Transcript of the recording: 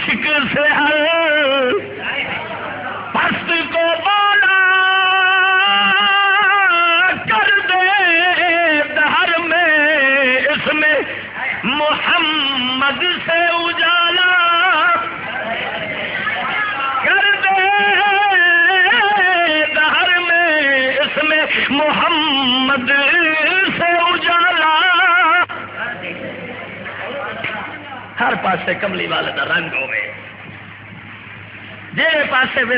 عاشق سے ہر پست کو بالا کر دے دہر میں اس میں محمد سے اجالا کر دے دہر میں اس میں محمد ہر پاسے کملی والے کا رنگ ہوے جی پاسے